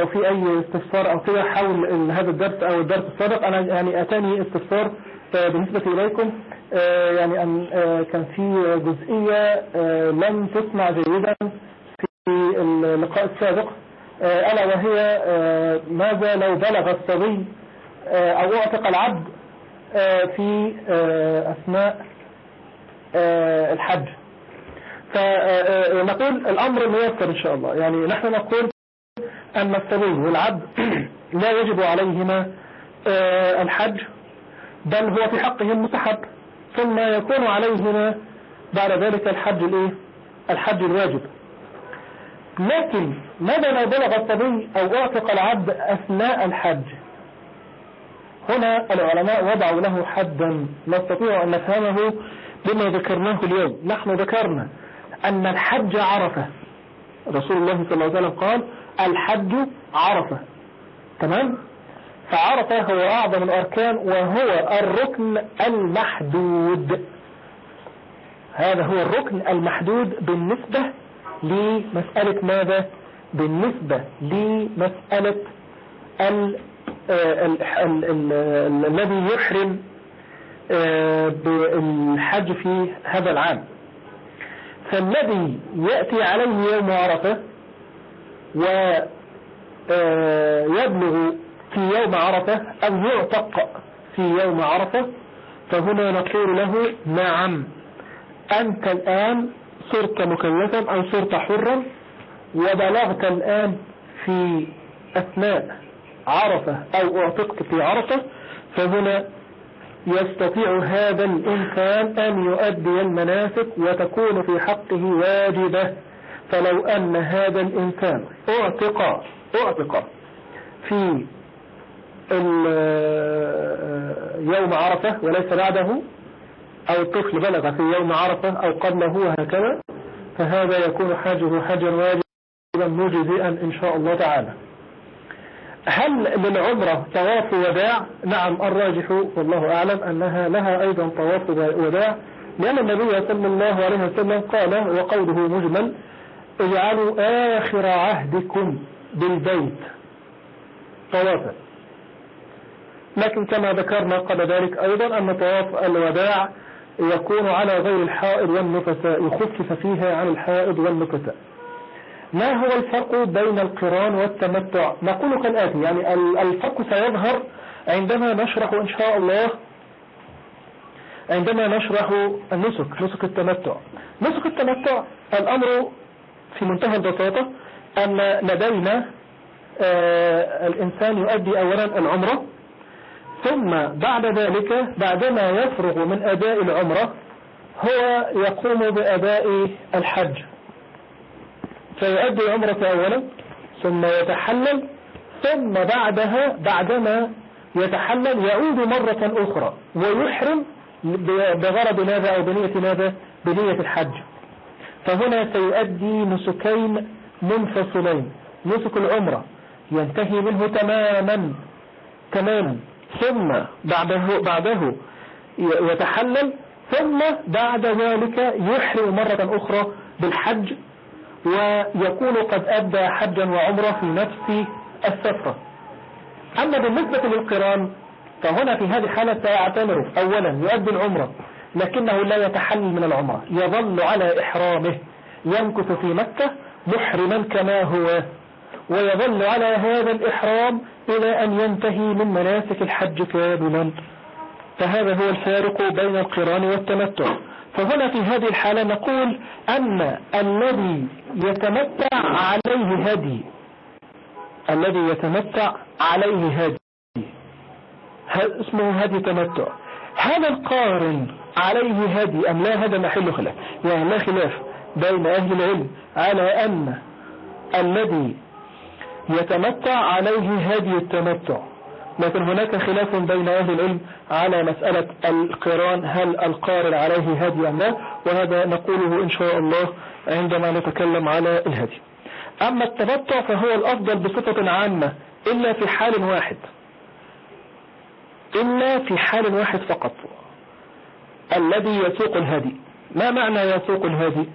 لو في أي استفسار أو كده حول هذا الدرس أو الدرس السابق. أنا يعني أتاني استفسار آه، بالنسبة إليكم. آه، يعني أن آه، كان في جزئية لم تسمع جيدا في اللقاء السابق. ألا وهي ماذا لو بلغ الصبي أو أعتق العبد في أثناء الحج. فنقول الأمر ميسر إن شاء الله. يعني نحن نقول أن الصبي والعبد لا يجب عليهما آه، الحج بل هو في حقه المستحب ثم يكون عليهما بعد ذلك الحج الإيه؟ الحج الواجب. لكن ماذا لو بلغ الصبي أو اعتق العبد أثناء الحج؟ هنا العلماء وضعوا له حدا نستطيع أن نفهمه بما ذكرناه اليوم. نحن ذكرنا أن الحج عرفة. رسول الله صلى الله عليه وسلم قال الحج عرفة. تمام؟ فعرفة هو أعظم الأركان وهو الركن المحدود. هذا هو الركن المحدود بالنسبة لمسألة ماذا؟ بالنسبة لمسألة آه، ال- ال- ال- الذي يحرم آه، بالحج في هذا العام. فالذي يأتي عليه يوم عرفة ويبلغ في يوم عرفة أو يعتق في يوم عرفة. فهنا نقول له نعم أنت الآن صرت مكلفا أو صرت حرا وبلغت الآن في أثناء عرفة أو اعتقت في عرفة. فهنا يستطيع هذا الإنسان أن يؤدي المناسك وتكون في حقه واجبة. فلو أن هذا الإنسان أعتق أعتق في يوم عرفة وليس بعده أو الطفل بلغ في يوم عرفة أو قبله وهكذا فهذا يكون حاجة حجا واجبا مجزئا إن شاء الله تعالى. هل للعمرة طواف وداع؟ نعم الراجح والله أعلم أنها لها أيضا طواف وداع لأن النبي صلى الله عليه وسلم قال وقوله مجمل اجعلوا آخر عهدكم بالبيت. طوافا لكن كما ذكرنا قبل ذلك أيضا أن طواف الوداع يكون على غير الحائض والنفساء يخفف فيها عن الحائض والنفساء. ما هو الفرق بين القران والتمتع؟ نقول كالآتي يعني ال- الفرق سيظهر عندما نشرح إن شاء الله عندما نشرح النسك نسك التمتع. نسك التمتع الأمر في منتهى البساطة أن لدينا آه، الإنسان يؤدي أولا العمرة ثم بعد ذلك بعدما يفرغ من أداء العمرة هو يقوم بأداء الحج. فيؤدي العمرة أولا ثم يتحلل ثم بعدها بعدما يتحلل يعود مرة أخرى ويحرم بغرض ماذا أو بنية ماذا؟ بنية الحج. فهنا سيؤدي نسكين منفصلين. نسك العمرة ينتهي منه تماما تماما ثم بعده بعده يتحلل ثم بعد ذلك يحرم مرة أخرى بالحج ويكون قد أدى حجا وعمرة في نفس السفرة. أما بالنسبة للقران فهنا في هذه الحالة سيعتمر أولا يؤدي العمرة. لكنه لا يتحلل من العمرة. يظل على إحرامه. يمكث في مكة محرما كما هو. ويظل على هذا الإحرام إلى أن ينتهي من مناسك الحج كاملا. فهذا هو الفارق بين القران والتمتع. فهنا في هذه الحالة نقول أن الذي يتمتع عليه هدي الذي يتمتع عليه هدي اسمه هدي تمتع. هل القارن عليه هدي أم لا هذا محل خلاف؟ يعني لا خلاف بين أهل العلم على أن الذي يتمتع عليه هدي التمتع. لكن هناك خلاف بين أهل العلم على مسألة القران هل القارن عليه هدي أم لا؟ وهذا نقوله إن شاء الله عندما نتكلم على الهدي. أما التمتع فهو الأفضل بصفة عامة إلا في حال واحد. إلا في حال واحد فقط. الذي يسوق الهدي ما معنى يسوق الهدي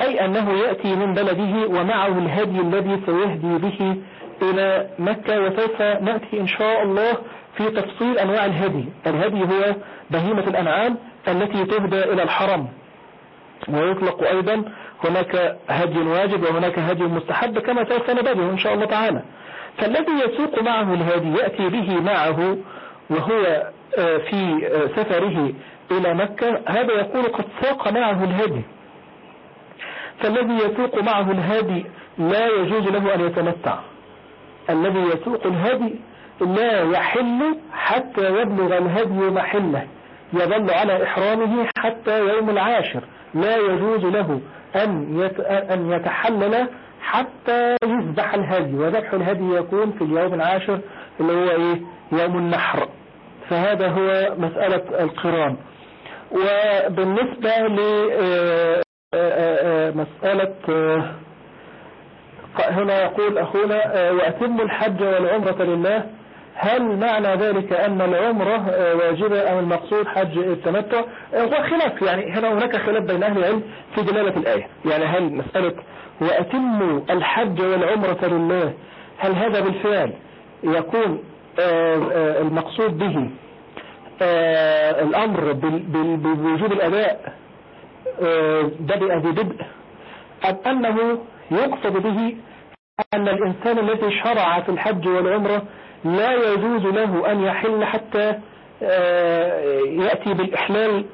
أي أنه يأتي من بلده ومعه الهدي الذي سيهدي به إلى مكة وسوف نأتي إن شاء الله في تفصيل أنواع الهدي. الهدي هو بهيمة الأنعام التي تهدى إلى الحرم. ويطلق أيضا هناك هدي واجب وهناك هدي مستحب كما سوف نبدأ إن شاء الله تعالى. فالذي يسوق معه الهادي يأتي به معه وهو آه، في آه، سفره إلى مكة هذا يقول قد ساق معه الهادي. فالذي يسوق معه الهادي لا يجوز له أن يتمتع. الذي يسوق الهدي لا يحل حتى يبلغ الهدي محله. يظل على إحرامه حتى يوم العاشر. لا يجوز له أن يتحلل حتى يذبح الهدي وذبح الهدي يكون في اليوم العاشر اللي هو إيه؟ يوم النحر. فهذا هو مسألة القران. وبالنسبة لمسألة آه، آه، آه، هنا يقول أخونا وأتم الحج والعمرة لله. هل معنى ذلك أن العمرة واجبة أو المقصود حج التمتع؟ هو خلاف يعني هنا هناك خلاف بين أهل العلم في دلالة الآية. يعني هل مسألة وأتموا الحج والعمرة لله هل هذا بالفعل يكون المقصود به الأمر بوجود الأداء بدأ ببدء أم أنه يقصد به أن الإنسان الذي شرع في الحج والعمرة لا يجوز له أن يحل حتى آه، يأتي بالإحلال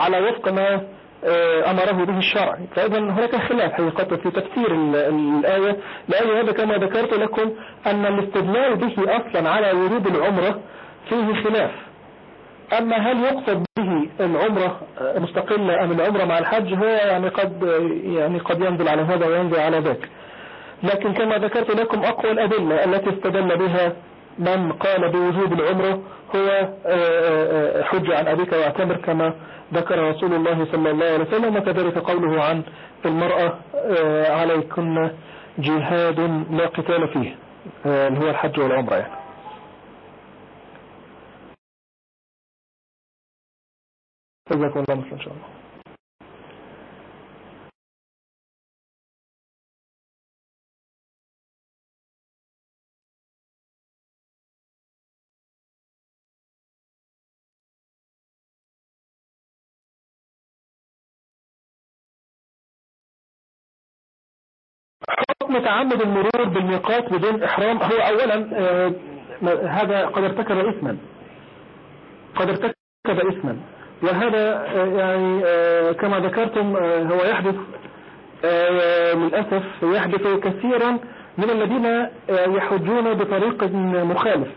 على وفق ما آه، أمره به الشرع. فإذا هناك خلاف حقيقة في تفسير الآية. لأن هذا كما ذكرت لكم أن الاستدلال به أصلا على ورود العمرة فيه خلاف. أما هل يقصد به العمرة مستقلة أم العمرة مع الحج؟ هو يعني قد يعني قد ينزل على هذا وينزل على ذاك. لكن كما ذكرت لكم أقوى الأدلة التي استدل بها من قال بوجوب العمرة هو آه، آه، آه، حج عن أبيك واعتمر كما ذكر رسول الله صلى الله عليه وسلم وكذلك قوله عن المرأة عليكن جهاد لا قتال فيه اللي هو الحج والعمرة يعني. جزاكم الله مثل إن شاء الله. حكم تعمد المرور بالميقات بدون إحرام هو أولا آه، هذا قد ارتكب إثما. قد ارتكب إثما. وهذا آه، يعني آه، كما ذكرتم هو يحدث للأسف يحدث كثيرا من الذين يحجون بطريق مخالف.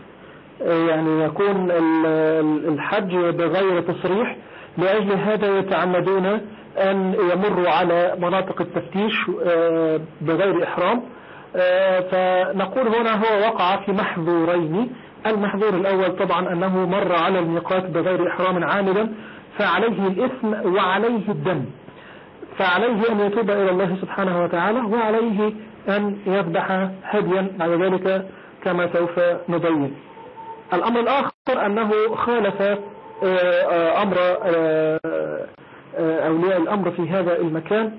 يعني يكون الحج بغير تصريح لأجل هذا يتعمدون أن يمروا على مناطق التفتيش آه، بغير إحرام. آه، فنقول هنا هو وقع في محظورين. المحظور الأول طبعا أنه مر على الميقات بغير إحرام عاملا. فعليه الإثم وعليه الدم. فعليه أن يتوب إلى الله سبحانه وتعالى وعليه أن يذبح هديا بعد ذلك كما سوف نبين. الأمر الآخر أنه خالف آه، أمر آه، أولياء الأمر في هذا المكان.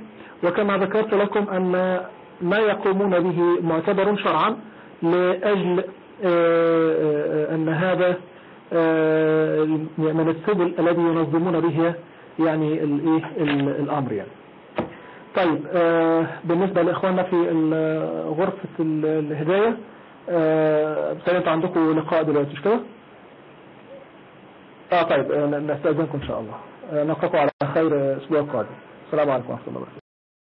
وكما ذكرت لكم أن ما يقومون به معتبر شرعا لأجل آه، آه، أن هذا من السبل الذي ينظمون به يعني الأمر يعني. طيب بالنسبة لإخواننا في غرفة الهداية سيبقى عندكم لقاء دلوقتي مش كده؟ آه طيب نستأذنكم إن شاء الله. نلقاكم على خير أسبوع قادم السلام عليكم ورحمة الله وبركاته.